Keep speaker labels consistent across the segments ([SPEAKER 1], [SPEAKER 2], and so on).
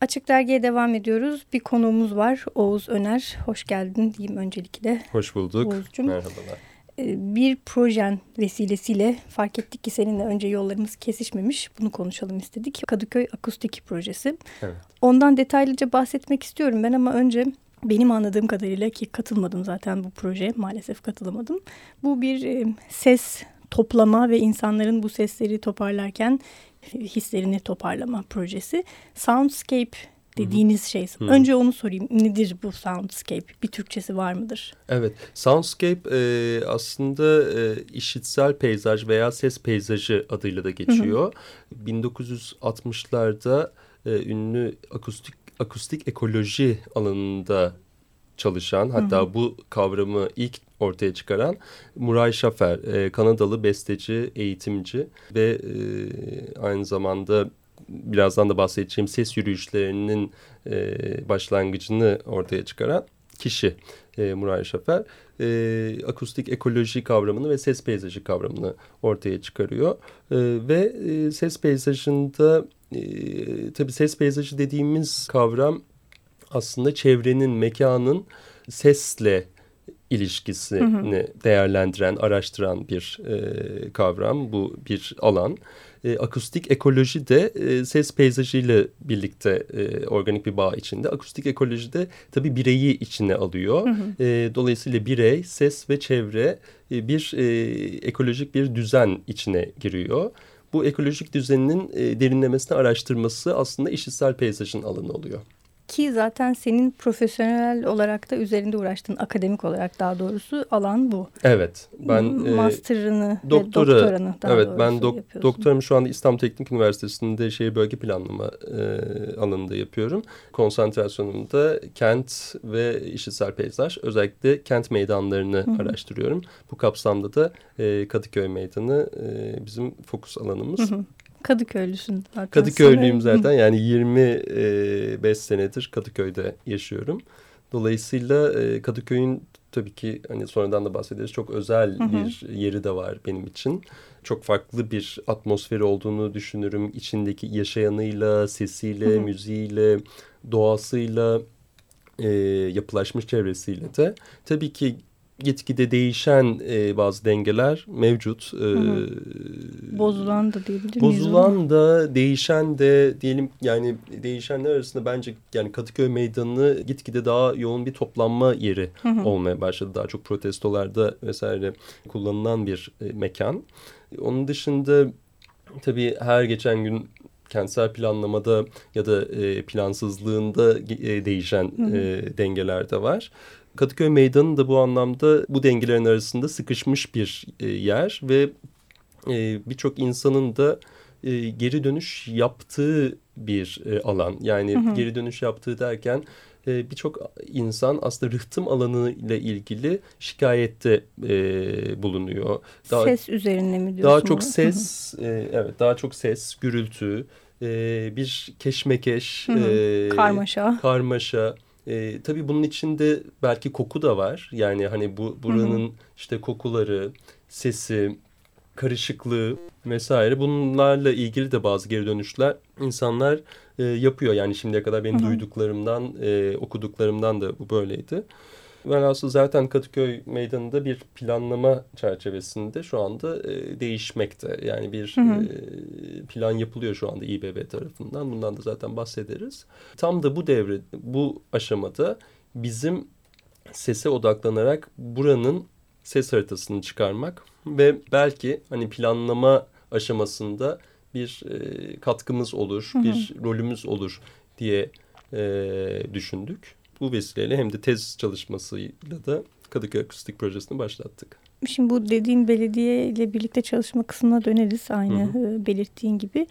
[SPEAKER 1] Açık Dergi'ye devam ediyoruz. Bir konuğumuz var Oğuz Öner. Hoş geldin diyeyim öncelikle.
[SPEAKER 2] Hoş bulduk. Oğuzcum. Merhabalar.
[SPEAKER 1] Ee, bir projen vesilesiyle fark ettik ki seninle önce yollarımız kesişmemiş. Bunu konuşalım istedik. Kadıköy Akustik Projesi. Evet. Ondan detaylıca bahsetmek istiyorum ben ama önce benim anladığım kadarıyla ki katılmadım zaten bu projeye maalesef katılamadım. Bu bir ses toplama ve insanların bu sesleri toparlarken hislerini toparlama projesi. Soundscape dediğiniz şey. Hı. Önce onu sorayım. Nedir bu soundscape? Bir Türkçesi var mıdır?
[SPEAKER 2] Evet. Soundscape e, aslında e, işitsel peyzaj veya ses peyzajı adıyla da geçiyor. Hı hı. 1960'larda e, ünlü akustik akustik ekoloji alanında çalışan hatta hı hı. bu kavramı ilk ortaya çıkaran Muray Schaffer, e, Kanadalı besteci, eğitimci ve e, aynı zamanda birazdan da bahsedeceğim ses yürüyüşlerinin e, başlangıcını ortaya çıkaran kişi e, Muray Şafer e, akustik ekoloji kavramını ve ses peyzajı kavramını ortaya çıkarıyor. E, ve e, ses peyzajında e, tabii ses peyzajı dediğimiz kavram aslında çevrenin, mekanın sesle ilişkisini hı hı. değerlendiren, araştıran bir e, kavram, bu bir alan. E, akustik ekoloji de e, ses peyzajıyla birlikte e, organik bir bağ içinde. Akustik ekoloji de tabii bireyi içine alıyor. Hı hı. E, dolayısıyla birey, ses ve çevre e, bir e, ekolojik bir düzen içine giriyor. Bu ekolojik düzeninin e, derinlemesine araştırması aslında işitsel peyzajın alanı oluyor.
[SPEAKER 1] Ki zaten senin profesyonel olarak da üzerinde uğraştığın akademik olarak daha doğrusu alan bu.
[SPEAKER 2] Evet. Ben
[SPEAKER 1] master'ını e, doktora, doktoranı daha
[SPEAKER 2] Evet ben dok doktoramı şu anda İstanbul Teknik Üniversitesi'nde şehir bölge planlama e, alanında yapıyorum. Konsantrasyonumda kent ve işitsel peyzaj özellikle kent meydanlarını Hı -hı. araştırıyorum. Bu kapsamda da e, Kadıköy Meydanı e, bizim fokus alanımız. Hı -hı.
[SPEAKER 1] Kadıköylüsün zaten.
[SPEAKER 2] Kadıköylüyüm zaten yani 25 senedir Kadıköy'de yaşıyorum. Dolayısıyla Kadıköy'ün tabii ki hani sonradan da bahsederiz çok özel hı hı. bir yeri de var benim için. Çok farklı bir atmosferi olduğunu düşünürüm. İçindeki yaşayanıyla, sesiyle, hı hı. müziğiyle, doğasıyla, e, yapılaşmış çevresiyle de. Tabii ki gitgide değişen e, bazı dengeler mevcut. E,
[SPEAKER 1] bozulan da diyebilir
[SPEAKER 2] miyiz? Bozulan da değişen de diyelim yani değişenler arasında bence yani Kadıköy Meydanı gitgide daha yoğun bir toplanma yeri hı hı. olmaya başladı. Daha çok protestolarda vesaire kullanılan bir e, mekan. Onun dışında tabii her geçen gün kentsel planlamada ya da e, plansızlığında e, değişen hı hı. E, dengeler de var. Kadıköy Meydanı da bu anlamda bu dengelerin arasında sıkışmış bir e, yer ve e, birçok insanın da e, geri dönüş yaptığı bir e, alan. Yani hı hı. geri dönüş yaptığı derken e, birçok insan aslında rıhtım alanı ile ilgili şikayette e, bulunuyor.
[SPEAKER 1] Daha, ses üzerine mi diyorsun?
[SPEAKER 2] Daha çok ses, e, evet daha çok ses, gürültü, e, bir keşmekeş, hı hı.
[SPEAKER 1] E, karmaşa.
[SPEAKER 2] karmaşa e, tabii bunun içinde belki koku da var. Yani hani bu buranın hı hı. işte kokuları, sesi, karışıklığı vesaire bunlarla ilgili de bazı geri dönüşler insanlar e, yapıyor. Yani şimdiye kadar benim hı hı. duyduklarımdan, e, okuduklarımdan da bu böyleydi. Velhasıl zaten Kadıköy Meydanı'nda bir planlama çerçevesinde şu anda e, değişmekte. Yani bir hı hı. E, plan yapılıyor şu anda İBB tarafından. Bundan da zaten bahsederiz. Tam da bu devre, bu aşamada bizim sese odaklanarak buranın ses haritasını çıkarmak ve belki hani planlama aşamasında bir e, katkımız olur, hı hı. bir rolümüz olur diye e, düşündük bu vesileyle hem de tez çalışmasıyla da Kadıköy Akustik Projesi'ni başlattık.
[SPEAKER 1] Şimdi bu dediğin belediye ile birlikte çalışma kısmına döneriz aynı hı hı. E, belirttiğin gibi.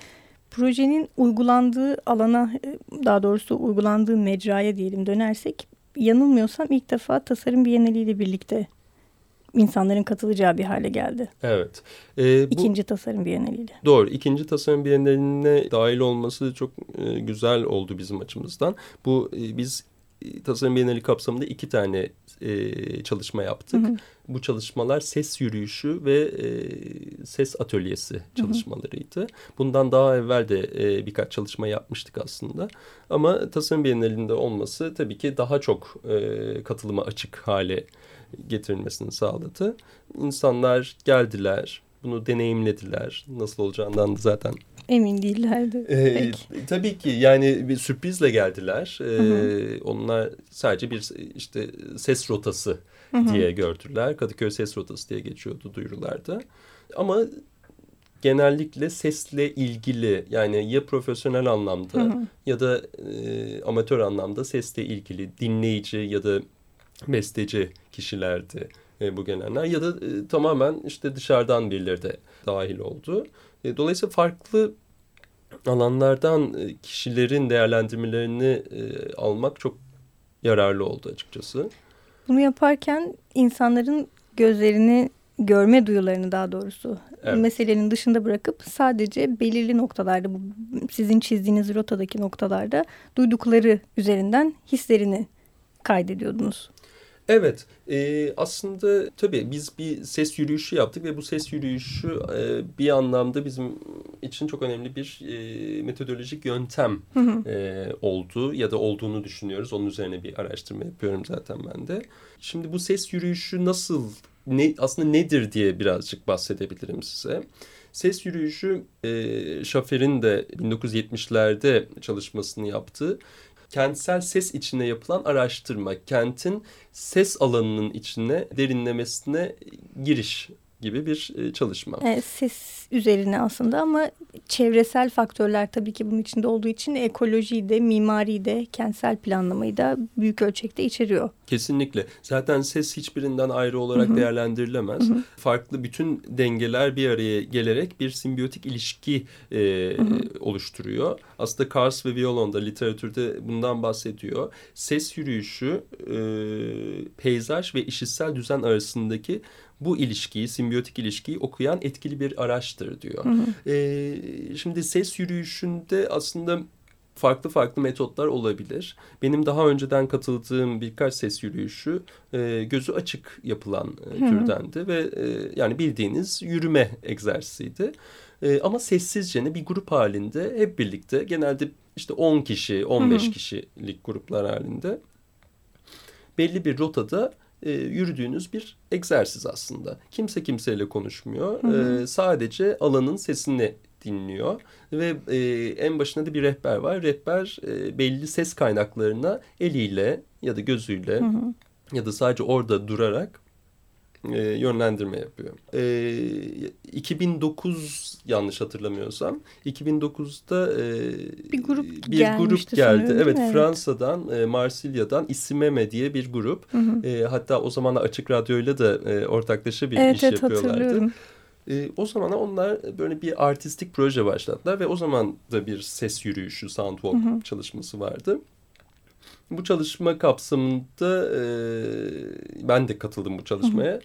[SPEAKER 1] Projenin uygulandığı alana e, daha doğrusu uygulandığı mecraya diyelim dönersek yanılmıyorsam ilk defa tasarım bienaliyle birlikte insanların katılacağı bir hale geldi.
[SPEAKER 2] Evet.
[SPEAKER 1] Ee, ikinci bu, tasarım bienaliyle.
[SPEAKER 2] Doğru. İkinci tasarım biyenaline dahil olması çok e, güzel oldu bizim açımızdan. Bu e, biz Tasarım Bienali kapsamında iki tane e, çalışma yaptık. Hı hı. Bu çalışmalar ses yürüyüşü ve e, ses atölyesi çalışmalarıydı. Hı hı. Bundan daha evvel de e, birkaç çalışma yapmıştık aslında. Ama Tasarım Bienalinde olması tabii ki daha çok e, katılıma açık hale getirilmesini sağladı. İnsanlar geldiler, bunu deneyimlediler. Nasıl olacağından da zaten
[SPEAKER 1] emin değillerdi.
[SPEAKER 2] Ee, tabii ki yani bir sürprizle geldiler. Ee, hı hı. Onlar sadece bir işte ses rotası hı hı. diye gördüler. Kadıköy ses rotası diye geçiyordu duyurularda. Ama genellikle sesle ilgili yani ya profesyonel anlamda hı hı. ya da e, amatör anlamda sesle ilgili dinleyici ya da besteci kişilerdi e, bu gelenler ya da e, tamamen işte dışarıdan birileri de dahil oldu. E, dolayısıyla farklı alanlardan e, kişilerin değerlendirmelerini e, almak çok yararlı oldu açıkçası.
[SPEAKER 1] Bunu yaparken insanların gözlerini görme duyularını daha doğrusu evet. meselenin dışında bırakıp sadece belirli noktalarda bu sizin çizdiğiniz rotadaki noktalarda duydukları üzerinden hislerini kaydediyordunuz.
[SPEAKER 2] Evet e, aslında tabii biz bir ses yürüyüşü yaptık ve bu ses yürüyüşü e, bir anlamda bizim için çok önemli bir e, metodolojik yöntem hı hı. E, oldu ya da olduğunu düşünüyoruz. Onun üzerine bir araştırma yapıyorum zaten ben de. Şimdi bu ses yürüyüşü nasıl ne aslında nedir diye birazcık bahsedebilirim size. Ses yürüyüşü e, Schaffer'in de 1970'lerde çalışmasını yaptığı kentsel ses içine yapılan araştırma, kentin ses alanının içine derinlemesine giriş gibi bir e, çalışma.
[SPEAKER 1] E, ses üzerine aslında ama çevresel faktörler tabii ki bunun içinde olduğu için ekolojiyi de, mimariyi de, kentsel planlamayı da büyük ölçekte içeriyor.
[SPEAKER 2] Kesinlikle. Zaten ses hiçbirinden ayrı olarak Hı -hı. değerlendirilemez. Hı -hı. Farklı bütün dengeler bir araya gelerek bir simbiyotik ilişki e, Hı -hı. oluşturuyor. Aslında Kars ve Violon'da literatürde bundan bahsediyor. Ses yürüyüşü, e, peyzaj ve işitsel düzen arasındaki bu ilişkiyi, simbiyotik ilişkiyi okuyan etkili bir araçtır diyor. Hı hı. E, şimdi ses yürüyüşünde aslında farklı farklı metotlar olabilir. Benim daha önceden katıldığım birkaç ses yürüyüşü e, gözü açık yapılan e, türdendi ve e, yani bildiğiniz yürüme egzersiziydi. E, ama sessizce bir grup halinde hep birlikte genelde işte 10 kişi, 15 hı hı. kişilik gruplar halinde belli bir rotada e, yürüdüğünüz bir egzersiz aslında. Kimse kimseyle konuşmuyor. Hı hı. E, sadece alanın sesini dinliyor ve e, en başında da bir rehber var. Rehber e, belli ses kaynaklarına eliyle ya da gözüyle hı hı. ya da sadece orada durarak e, yönlendirme yapıyor. E, 2009 yanlış hatırlamıyorsam 2009'da e,
[SPEAKER 1] bir grup
[SPEAKER 2] bir grup geldi. Evet, evet Fransa'dan e, Marsilya'dan İsimeme diye bir grup. Hı hı. E, hatta o zaman Açık Radyo'yla da e, ortaklaşa bir evet, iş evet, yapıyorlardı. E, o zaman onlar böyle bir artistik proje başlattılar ve o zaman da bir ses yürüyüşü, soundwalk hı hı. çalışması vardı. Bu çalışma kapsamında e, ben de katıldım bu çalışmaya. Hı hı.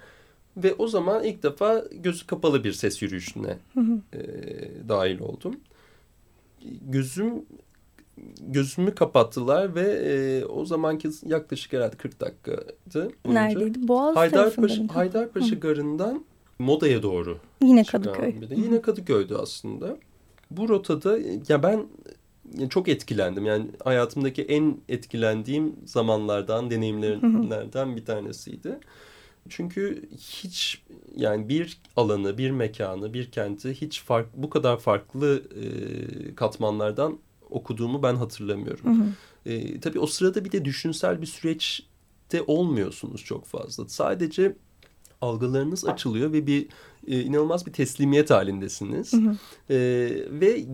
[SPEAKER 2] Ve o zaman ilk defa gözü kapalı bir ses yürüyüşüne hı hı. E, dahil oldum. Gözüm gözümü kapattılar ve e, o zamanki yaklaşık herhalde 40 dakikaydı.
[SPEAKER 1] Neredeydi? Boğaz
[SPEAKER 2] Haydarpaşa, Haydarpaşa Garı'ndan Moda'ya doğru.
[SPEAKER 1] Yine Kadıköy.
[SPEAKER 2] Yine Kadıköy'dü aslında. Bu rotada ya ben çok etkilendim. Yani hayatımdaki en etkilendiğim zamanlardan, deneyimlerden bir tanesiydi. Çünkü hiç yani bir alanı, bir mekanı, bir kenti hiç fark, bu kadar farklı e, katmanlardan okuduğumu ben hatırlamıyorum. Hı hı. E, tabii o sırada bir de düşünsel bir süreçte olmuyorsunuz çok fazla. Sadece algılarınız açılıyor ve bir e, inanılmaz bir teslimiyet halindesiniz. Hı hı. E, ve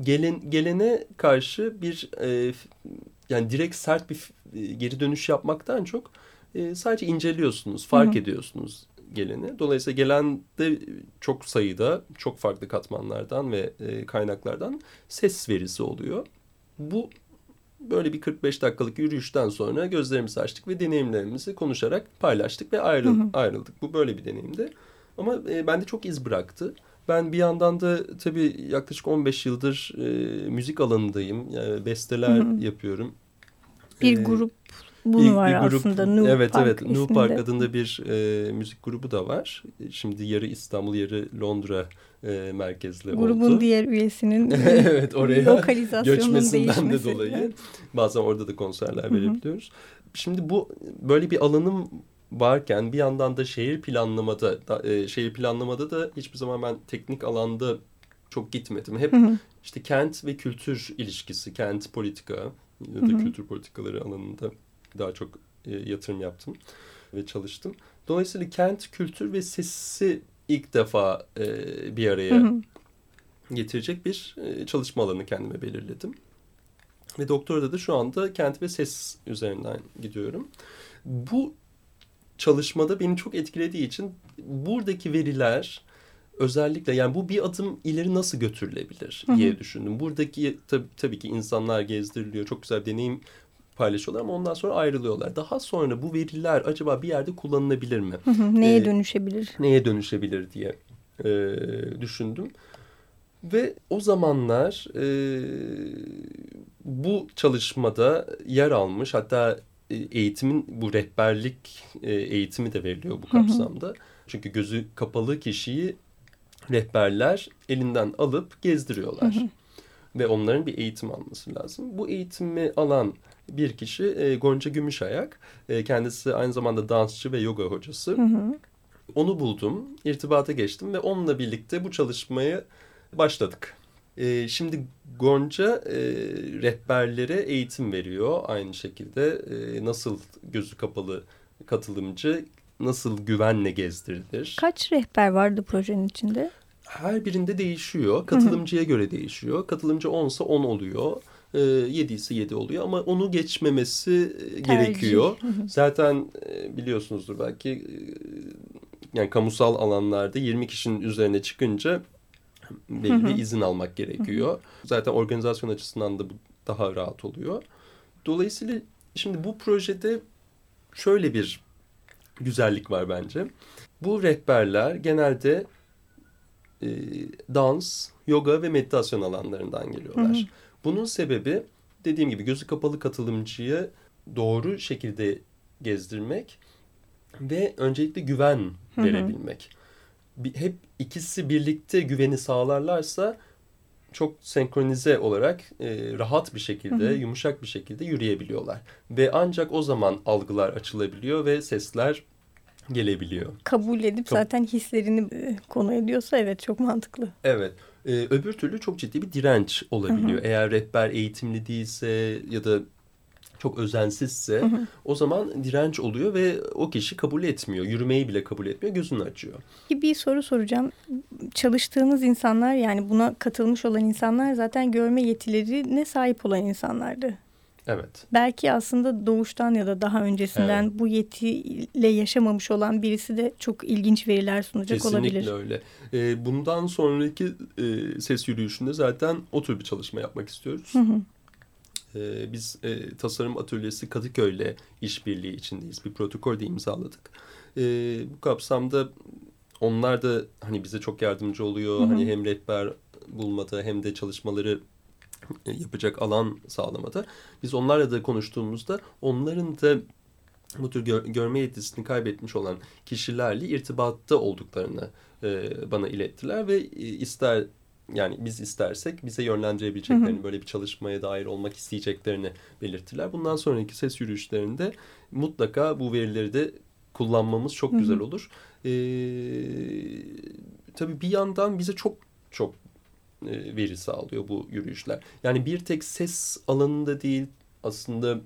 [SPEAKER 2] gelen gelene karşı bir e, yani direkt sert bir e, geri dönüş yapmaktan çok e, sadece inceliyorsunuz, fark hı hı. ediyorsunuz geleni. Dolayısıyla gelen de çok sayıda, çok farklı katmanlardan ve e, kaynaklardan ses verisi oluyor. Bu böyle bir 45 dakikalık yürüyüşten sonra gözlerimizi açtık ve deneyimlerimizi konuşarak paylaştık ve ayrıl hı hı. ayrıldık. Bu böyle bir deneyimdi. Ama e, bende çok iz bıraktı. Ben bir yandan da tabii yaklaşık 15 yıldır e, müzik alanındayım. Yani besteler hı hı. yapıyorum.
[SPEAKER 1] Bir e, grup bunu bir, var bir grup, aslında. New
[SPEAKER 2] evet
[SPEAKER 1] Park
[SPEAKER 2] evet. New Park adında bir e, müzik grubu da var. Şimdi yarı İstanbul yarı Londra e, merkezli
[SPEAKER 1] Grubun oldu. Grubun diğer üyesinin
[SPEAKER 2] evet, oraya göçmesinden de dolayı bazen orada da konserler verebiliyoruz. Şimdi bu böyle bir alanım varken bir yandan da şehir planlamada da, e, şehir planlamada da hiçbir zaman ben teknik alanda çok gitmedim. Hep hı hı. işte kent ve kültür ilişkisi, kent politika ya da hı hı. kültür politikaları alanında daha çok e, yatırım yaptım ve çalıştım. Dolayısıyla kent, kültür ve sesi ilk defa e, bir araya hı hı. getirecek bir e, çalışma alanı kendime belirledim. Ve doktorada da şu anda kent ve ses üzerinden gidiyorum. Bu çalışmada beni çok etkilediği için buradaki veriler özellikle yani bu bir adım ileri nasıl götürülebilir diye düşündüm. Buradaki tabii, tabii ki insanlar gezdiriliyor. Çok güzel bir deneyim paylaşıyorlar ama ondan sonra ayrılıyorlar. Daha sonra bu veriler acaba bir yerde kullanılabilir mi?
[SPEAKER 1] neye ee, dönüşebilir?
[SPEAKER 2] Neye dönüşebilir diye e, düşündüm. Ve o zamanlar e, bu çalışmada yer almış hatta eğitimin bu rehberlik e, eğitimi de veriliyor bu kapsamda. Hı hı. Çünkü gözü kapalı kişiyi rehberler elinden alıp gezdiriyorlar. Hı hı. Ve onların bir eğitim alması lazım. Bu eğitimi alan bir kişi e, Gonca Gümüşayak. E, kendisi aynı zamanda dansçı ve yoga hocası. Hı hı. Onu buldum, irtibata geçtim ve onunla birlikte bu çalışmayı başladık. E, şimdi Gonca e, rehberlere eğitim veriyor aynı şekilde. E, nasıl gözü kapalı katılımcı nasıl güvenle gezdirilir?
[SPEAKER 1] Kaç rehber vardı projenin içinde?
[SPEAKER 2] Her birinde değişiyor. Katılımcıya göre değişiyor. Katılımcı 10 ise 10 oluyor. E, 7 ise 7 oluyor ama onu geçmemesi Tercih. gerekiyor. Zaten e, biliyorsunuzdur belki e, yani kamusal alanlarda 20 kişinin üzerine çıkınca belli bir izin almak gerekiyor. Zaten organizasyon açısından da bu daha rahat oluyor. Dolayısıyla şimdi bu projede şöyle bir güzellik var bence. Bu rehberler genelde e, dans, yoga ve meditasyon alanlarından geliyorlar. Hı hı. Bunun sebebi dediğim gibi gözü kapalı katılımcıyı doğru şekilde gezdirmek ve öncelikle güven hı hı. verebilmek hep ikisi birlikte güveni sağlarlarsa çok senkronize olarak e, rahat bir şekilde, hı hı. yumuşak bir şekilde yürüyebiliyorlar. Ve ancak o zaman algılar açılabiliyor ve sesler gelebiliyor.
[SPEAKER 1] Kabul edip Kab zaten hislerini e, konu ediyorsa evet çok mantıklı.
[SPEAKER 2] Evet. Ee, öbür türlü çok ciddi bir direnç olabiliyor. Hı hı. Eğer rehber eğitimli değilse ya da çok özensizse hı hı. o zaman direnç oluyor ve o kişi kabul etmiyor. Yürümeyi bile kabul etmiyor. Gözünü açıyor.
[SPEAKER 1] Bir soru soracağım. Çalıştığınız insanlar yani buna katılmış olan insanlar zaten görme yetilerine sahip olan insanlardı.
[SPEAKER 2] Evet.
[SPEAKER 1] Belki aslında doğuştan ya da daha öncesinden evet. bu yetiyle yaşamamış olan birisi de çok ilginç veriler sunacak
[SPEAKER 2] Kesinlikle
[SPEAKER 1] olabilir.
[SPEAKER 2] Kesinlikle öyle. Ee, bundan sonraki e, ses yürüyüşünde zaten o tür bir çalışma yapmak istiyoruz. Hı hı. E, biz e, tasarım atölyesi Kadıköy'le işbirliği içindeyiz. Bir protokol de imzaladık. E, bu kapsamda onlar da hani bize çok yardımcı oluyor. Hı hı. Hani hem rehber bulmada hem de çalışmaları e, yapacak alan sağlamada. Biz onlarla da konuştuğumuzda onların da bu tür gör, görme yetisini kaybetmiş olan kişilerle irtibatta olduklarını e, bana ilettiler ve e, ister yani biz istersek bize yönlendirebileceklerini, hı hı. böyle bir çalışmaya dair olmak isteyeceklerini belirttiler. Bundan sonraki ses yürüyüşlerinde mutlaka bu verileri de kullanmamız çok hı hı. güzel olur. Ee, tabii bir yandan bize çok çok e, veri sağlıyor bu yürüyüşler. Yani bir tek ses alanında değil aslında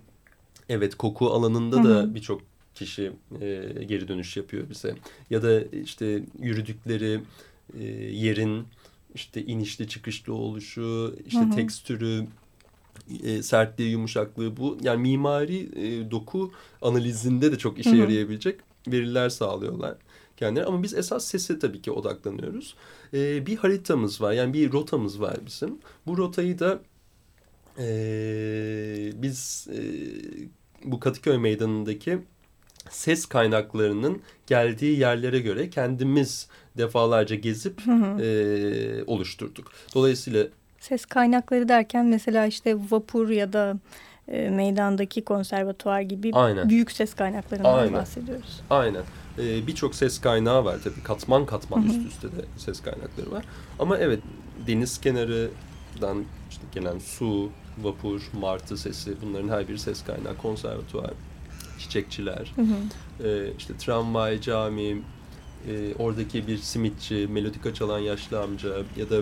[SPEAKER 2] evet koku alanında hı hı. da birçok kişi e, geri dönüş yapıyor bize. Ya da işte yürüdükleri e, yerin işte inişli çıkışlı oluşu, işte hı hı. tekstürü, e, sertliği, yumuşaklığı bu. Yani mimari e, doku analizinde de çok işe hı hı. yarayabilecek veriler sağlıyorlar kendileri. Ama biz esas sese tabii ki odaklanıyoruz. E, bir haritamız var yani bir rotamız var bizim. Bu rotayı da e, biz e, bu Katıköy Meydanı'ndaki ses kaynaklarının geldiği yerlere göre kendimiz defalarca gezip hı hı. E, oluşturduk. Dolayısıyla
[SPEAKER 1] ses kaynakları derken mesela işte vapur ya da e, meydandaki konservatuvar gibi Aynen. büyük ses kaynaklarından Aynen. bahsediyoruz.
[SPEAKER 2] Aynen. Ee, Birçok ses kaynağı var tabii. Katman katman Hı -hı. üst üste de ses kaynakları var. Ama evet deniz kenarından işte gelen su, vapur, martı sesi bunların her biri ses kaynağı. Konservatuvar, çiçekçiler, hı hı. E, işte tramvay, cami, e, oradaki bir simitçi, melodika çalan yaşlı amca ya da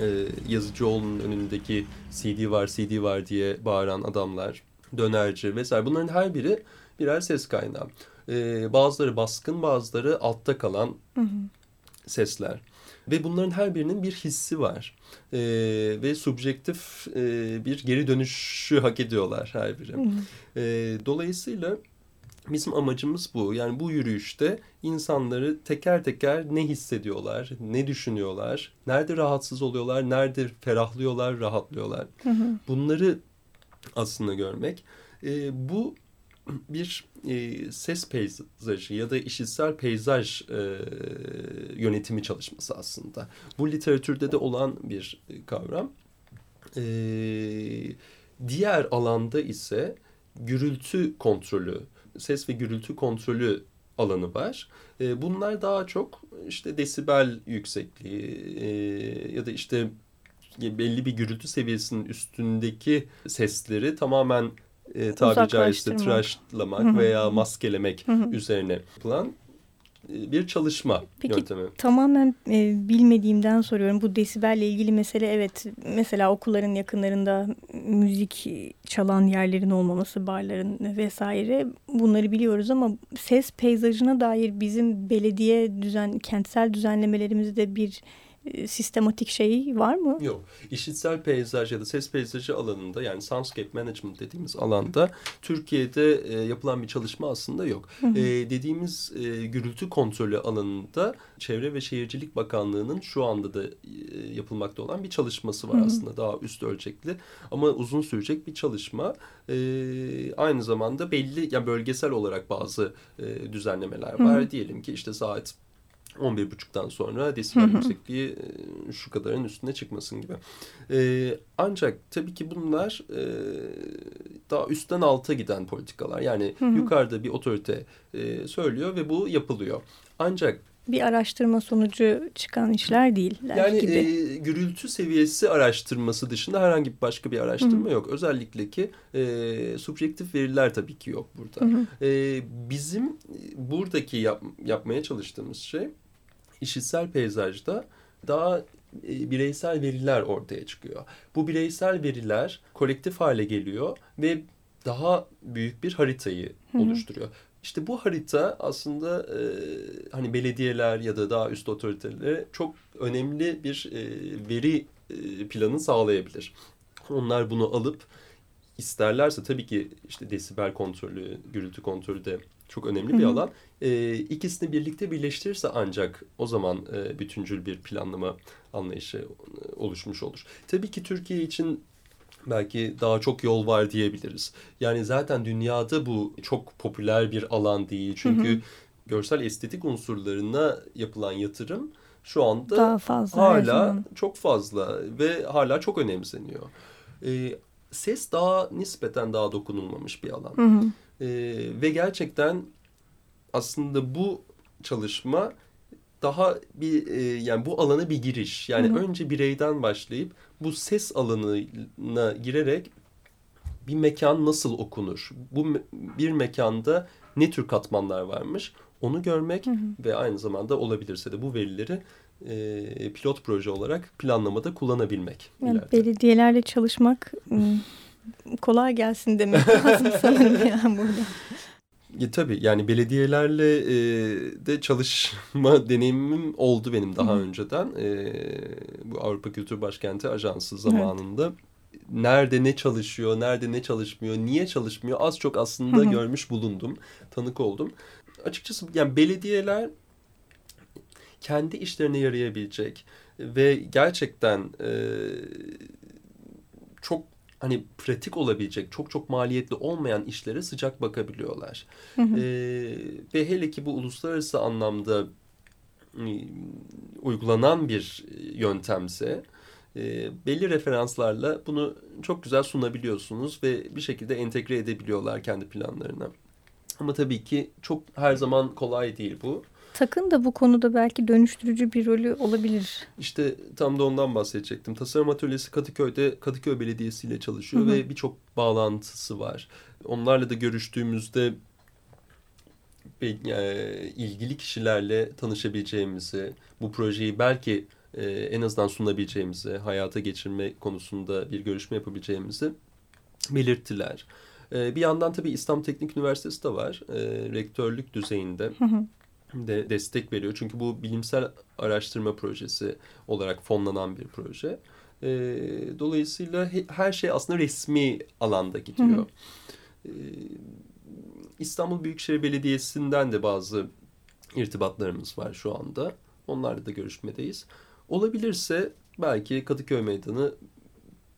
[SPEAKER 2] e, Yazıcıoğlu'nun önündeki CD var, CD var diye bağıran adamlar, dönerci vesaire bunların her biri birer ses kaynağı. E, bazıları baskın, bazıları altta kalan hı hı. sesler. Ve bunların her birinin bir hissi var. E, ve subjektif e, bir geri dönüşü hak ediyorlar her biri. E, dolayısıyla Bizim amacımız bu. Yani bu yürüyüşte insanları teker teker ne hissediyorlar, ne düşünüyorlar, nerede rahatsız oluyorlar, nerede ferahlıyorlar, rahatlıyorlar. Bunları aslında görmek. E, bu bir e, ses peyzajı ya da işitsel peyzaj e, yönetimi çalışması aslında. Bu literatürde de olan bir kavram. E, diğer alanda ise gürültü kontrolü, ses ve gürültü kontrolü alanı var. E, bunlar daha çok işte desibel yüksekliği e, ya da işte belli bir gürültü seviyesinin üstündeki sesleri tamamen e, tabiri caizse tıraşlamak veya maskelemek üzerine yapılan e, bir çalışma
[SPEAKER 1] Peki,
[SPEAKER 2] yöntemi.
[SPEAKER 1] tamamen e, bilmediğimden soruyorum. Bu desibelle ilgili mesele evet mesela okulların yakınlarında müzik çalan yerlerin olmaması, barların vesaire bunları biliyoruz ama ses peyzajına dair bizim belediye düzen kentsel düzenlemelerimizde bir sistematik şey var mı?
[SPEAKER 2] Yok. İşitsel peyzaj ya da ses peyzajı alanında yani soundscape management dediğimiz alanda Türkiye'de e, yapılan bir çalışma aslında yok. Hı hı. E, dediğimiz e, gürültü kontrolü alanında Çevre ve Şehircilik Bakanlığı'nın şu anda da e, yapılmakta olan bir çalışması var hı hı. aslında daha üst ölçekli ama uzun sürecek bir çalışma. E, aynı zamanda belli yani bölgesel olarak bazı e, düzenlemeler var. Hı hı. Diyelim ki işte saat 11.30'dan sonra desibel yüksekliği e, şu kadarın üstüne çıkmasın gibi. Ee, ancak tabii ki bunlar e, daha üstten alta giden politikalar. Yani hı hı. yukarıda bir otorite e, söylüyor ve bu yapılıyor. Ancak
[SPEAKER 1] bir araştırma sonucu çıkan işler değil.
[SPEAKER 2] Yani gibi. E, gürültü seviyesi araştırması dışında herhangi bir başka bir araştırma Hı. yok. Özellikle ki e, subjektif veriler tabii ki yok burada. Hı. E, bizim buradaki yap, yapmaya çalıştığımız şey işitsel peyzajda daha e, bireysel veriler ortaya çıkıyor. Bu bireysel veriler kolektif hale geliyor ve daha büyük bir haritayı Hı -hı. oluşturuyor. İşte bu harita aslında e, hani belediyeler ya da daha üst otoritelere çok önemli bir e, veri e, planı sağlayabilir. Onlar bunu alıp isterlerse tabii ki işte desibel kontrolü, gürültü kontrolü de çok önemli bir alan. E, ikisini birlikte birleştirirse ancak o zaman e, bütüncül bir planlama anlayışı e, oluşmuş olur. Tabii ki Türkiye için belki daha çok yol var diyebiliriz. Yani zaten dünyada bu çok popüler bir alan değil. Çünkü hı hı. görsel estetik unsurlarına yapılan yatırım şu anda daha fazla hala çok fazla ve hala çok önemseniyor. Ee, ses daha nispeten daha dokunulmamış bir alan. Hı hı. E, ve gerçekten aslında bu çalışma daha bir e, yani bu alana bir giriş. Yani Hı -hı. önce bireyden başlayıp bu ses alanına girerek bir mekan nasıl okunur? Bu bir mekanda ne tür katmanlar varmış? Onu görmek hı hı. ve aynı zamanda olabilirse de bu verileri e, pilot proje olarak planlamada kullanabilmek.
[SPEAKER 1] Yani belediyelerle çalışmak kolay gelsin demek lazım sanırım yani burada.
[SPEAKER 2] E, tabii yani belediyelerle e, de çalışma deneyimim oldu benim daha Hı. önceden. E, bu Avrupa Kültür Başkenti Ajansı zamanında. Evet. Nerede ne çalışıyor, nerede ne çalışmıyor, niye çalışmıyor az çok aslında Hı. görmüş bulundum, tanık oldum. Açıkçası yani belediyeler kendi işlerine yarayabilecek ve gerçekten e, çok hani pratik olabilecek çok çok maliyetli olmayan işlere sıcak bakabiliyorlar. Hı hı. E, ve hele ki bu uluslararası anlamda e, uygulanan bir yöntemse e, belli referanslarla bunu çok güzel sunabiliyorsunuz ve bir şekilde entegre edebiliyorlar kendi planlarına. Ama tabii ki çok her zaman kolay değil bu.
[SPEAKER 1] Takın da bu konuda belki dönüştürücü bir rolü olabilir.
[SPEAKER 2] İşte tam da ondan bahsedecektim. Tasarım Atölyesi Kadıköy'de Kadıköy Belediyesi ile çalışıyor hı hı. ve birçok bağlantısı var. Onlarla da görüştüğümüzde e, ilgili kişilerle tanışabileceğimizi, bu projeyi belki e, en azından sunabileceğimizi, hayata geçirme konusunda bir görüşme yapabileceğimizi belirttiler. E, bir yandan tabii İslam Teknik Üniversitesi de var. Rektörlük düzeyinde. Hı hı de destek veriyor. Çünkü bu bilimsel araştırma projesi olarak fonlanan bir proje. E, dolayısıyla he, her şey aslında resmi alanda gidiyor. E, İstanbul Büyükşehir Belediyesi'nden de bazı irtibatlarımız var şu anda. Onlarla da görüşmedeyiz. Olabilirse belki Kadıköy Meydanı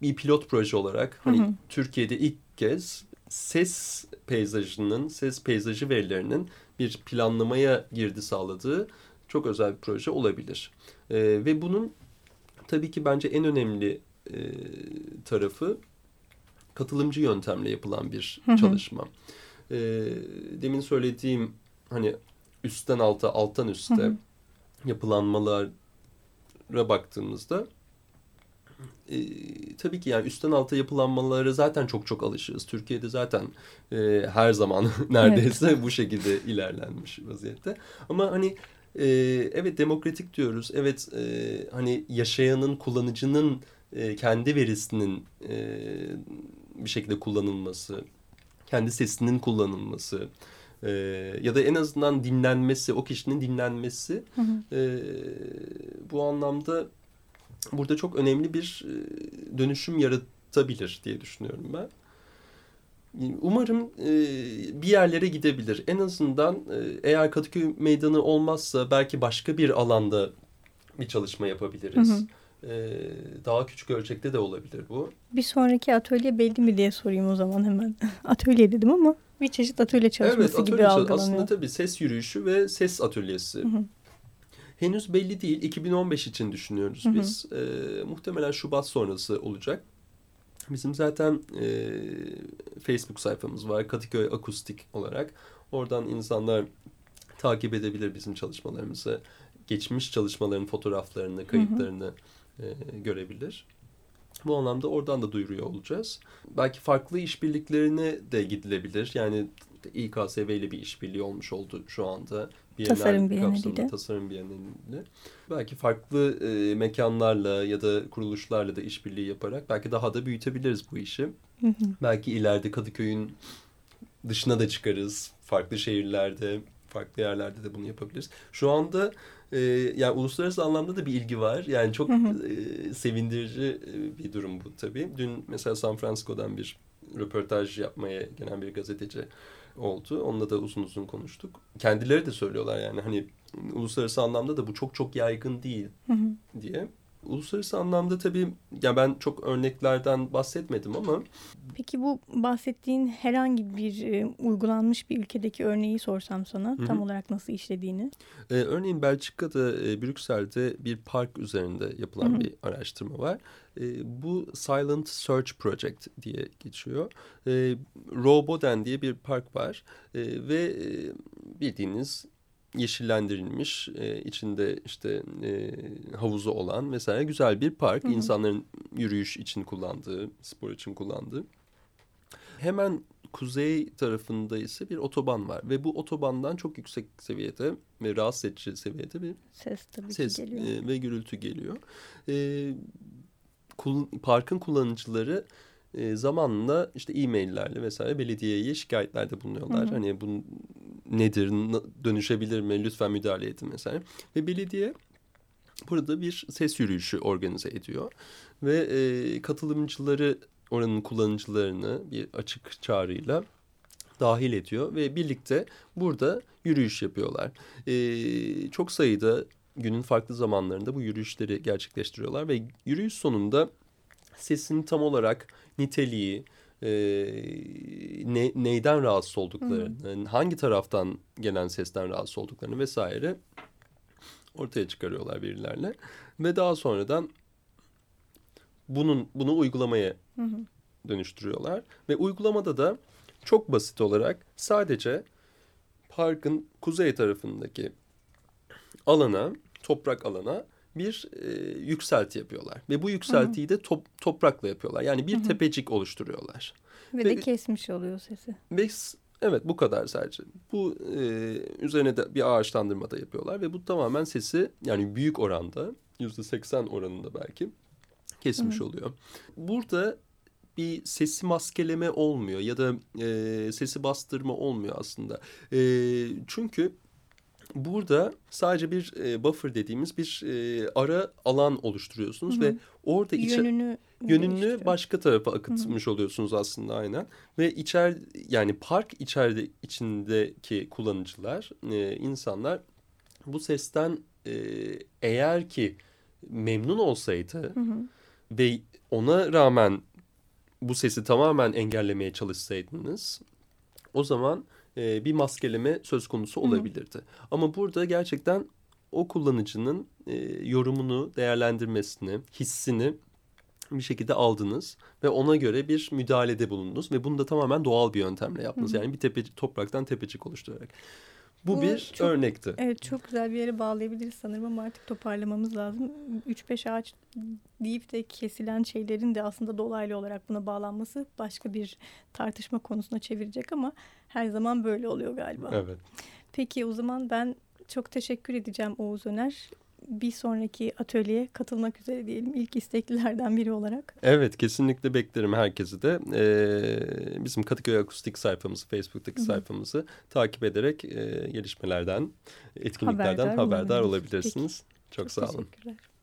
[SPEAKER 2] bir pilot proje olarak hani hı hı. Türkiye'de ilk kez ses peyzajının, ses peyzajı verilerinin bir planlamaya girdi sağladığı çok özel bir proje olabilir. E, ve bunun tabii ki bence en önemli e, tarafı katılımcı yöntemle yapılan bir hı hı. çalışma. E, demin söylediğim hani üstten alta, alttan üste hı hı. yapılanmalara baktığımızda e, tabii ki yani üstten alta yapılanmaları zaten çok çok alışığız. Türkiye'de zaten e, her zaman neredeyse evet. bu şekilde ilerlenmiş vaziyette. Ama hani e, evet demokratik diyoruz. Evet e, hani yaşayanın, kullanıcının e, kendi verisinin e, bir şekilde kullanılması, kendi sesinin kullanılması e, ya da en azından dinlenmesi, o kişinin dinlenmesi hı hı. E, bu anlamda burada çok önemli bir e, dönüşüm yaratabilir diye düşünüyorum ben. Umarım e, bir yerlere gidebilir. En azından e, eğer Kadıköy Meydanı olmazsa belki başka bir alanda bir çalışma yapabiliriz. Hı hı. Daha küçük ölçekte de olabilir bu.
[SPEAKER 1] Bir sonraki atölye belli mi diye sorayım o zaman hemen. atölye dedim ama bir çeşit atölye çalışması evet, atölye gibi algılanıyor.
[SPEAKER 2] Aslında tabii ses yürüyüşü ve ses atölyesi. Hı hı henüz belli değil. 2015 için düşünüyoruz hı hı. biz. E, muhtemelen Şubat sonrası olacak. Bizim zaten e, Facebook sayfamız var. Kadıköy Akustik olarak. Oradan insanlar takip edebilir bizim çalışmalarımızı. Geçmiş çalışmaların fotoğraflarını, kayıtlarını hı hı. E, görebilir. Bu anlamda oradan da duyuruyor olacağız. Belki farklı işbirliklerine de gidilebilir. Yani İKSV ile bir işbirliği olmuş oldu şu anda.
[SPEAKER 1] Bienal
[SPEAKER 2] tasarım Bienali'de. Belki farklı e, mekanlarla ya da kuruluşlarla da işbirliği yaparak belki daha da büyütebiliriz bu işi. Hı hı. Belki ileride Kadıköy'ün dışına da çıkarız. Farklı şehirlerde, farklı yerlerde de bunu yapabiliriz. Şu anda e, yani uluslararası anlamda da bir ilgi var. Yani çok hı hı. E, sevindirici e, bir durum bu tabii. Dün mesela San Francisco'dan bir röportaj yapmaya gelen bir gazeteci oldu. Onunla da uzun uzun konuştuk. Kendileri de söylüyorlar yani hani uluslararası anlamda da bu çok çok yaygın değil hı hı. diye. Uluslararası anlamda tabii ya ben çok örneklerden bahsetmedim ama.
[SPEAKER 1] Peki bu bahsettiğin herhangi bir e, uygulanmış bir ülkedeki örneği sorsam sana Hı -hı. tam olarak nasıl işlediğini?
[SPEAKER 2] Ee, örneğin Belçika'da e, Brüksel'de bir park üzerinde yapılan Hı -hı. bir araştırma var. E, bu Silent Search Project diye geçiyor. E, Roboden diye bir park var e, ve e, bildiğiniz yeşillendirilmiş, e, içinde işte e, havuzu olan mesela güzel bir park. Hı hı. İnsanların yürüyüş için kullandığı, spor için kullandığı. Hemen kuzey tarafında ise bir otoban var ve bu otobandan çok yüksek seviyede ve rahatsız edici seviyede bir
[SPEAKER 1] ses tabii ses, ki geliyor.
[SPEAKER 2] E, ve gürültü geliyor. E, kul, parkın kullanıcıları e, zamanla işte e-maillerle vesaire belediyeye şikayetlerde bulunuyorlar. Hı hı. Hani bu nedir, dönüşebilir mi, lütfen müdahale edin mesela. Ve belediye burada bir ses yürüyüşü organize ediyor. Ve e, katılımcıları, oranın kullanıcılarını bir açık çağrıyla dahil ediyor. Ve birlikte burada yürüyüş yapıyorlar. E, çok sayıda günün farklı zamanlarında bu yürüyüşleri gerçekleştiriyorlar. Ve yürüyüş sonunda sesin tam olarak niteliği, e, ne, neyden rahatsız olduklarını, hı hangi taraftan gelen sesten rahatsız olduklarını vesaire ortaya çıkarıyorlar birilerle. Ve daha sonradan bunun bunu uygulamaya hı hı. dönüştürüyorlar ve uygulamada da çok basit olarak sadece parkın kuzey tarafındaki alana, toprak alana bir e, yükselti yapıyorlar. Ve bu yükseltiyi de top, toprakla yapıyorlar. Yani bir Hı -hı. tepecik oluşturuyorlar.
[SPEAKER 1] Ve, ve de kesmiş oluyor sesi.
[SPEAKER 2] Ve evet bu kadar sadece. Bu e, üzerine de bir ağaçlandırma da yapıyorlar. Ve bu tamamen sesi yani büyük oranda yüzde seksen oranında belki kesmiş Hı -hı. oluyor. Burada bir sesi maskeleme olmuyor ya da e, sesi bastırma olmuyor aslında. E, çünkü burada sadece bir e, buffer dediğimiz bir e, ara alan oluşturuyorsunuz Hı -hı. ve orada içe, yönünü yönünü başka tarafa akıtmış Hı -hı. oluyorsunuz aslında aynen ve içer yani park içeride içindeki kullanıcılar e, insanlar bu sesten e, eğer ki memnun olsaydı Hı -hı. ve ona rağmen bu sesi tamamen engellemeye çalışsaydınız o zaman e, bir maskeleme söz konusu olabilirdi. Hı hı. Ama burada gerçekten o kullanıcının e, yorumunu, değerlendirmesini, hissini bir şekilde aldınız ve ona göre bir müdahalede bulundunuz ve bunu da tamamen doğal bir yöntemle yaptınız. Hı hı. Yani bir tepe, topraktan tepecik oluşturarak. Bu, Bu bir çok, örnekti.
[SPEAKER 1] Evet çok güzel bir yere bağlayabiliriz sanırım ama artık toparlamamız lazım. 3-5 ağaç deyip de kesilen şeylerin de aslında dolaylı olarak buna bağlanması başka bir tartışma konusuna çevirecek ama her zaman böyle oluyor galiba.
[SPEAKER 2] Evet.
[SPEAKER 1] Peki o zaman ben çok teşekkür edeceğim Oğuz Öner bir sonraki atölyeye katılmak üzere diyelim ilk isteklilerden biri olarak.
[SPEAKER 2] Evet kesinlikle beklerim herkesi de. Ee, bizim Kadıköy Akustik sayfamızı, Facebook'taki Hı -hı. sayfamızı takip ederek e, gelişmelerden, etkinliklerden haberdar, haberdar olabilirsiniz. Peki. Çok, Çok sağ olun. Teşekkürler.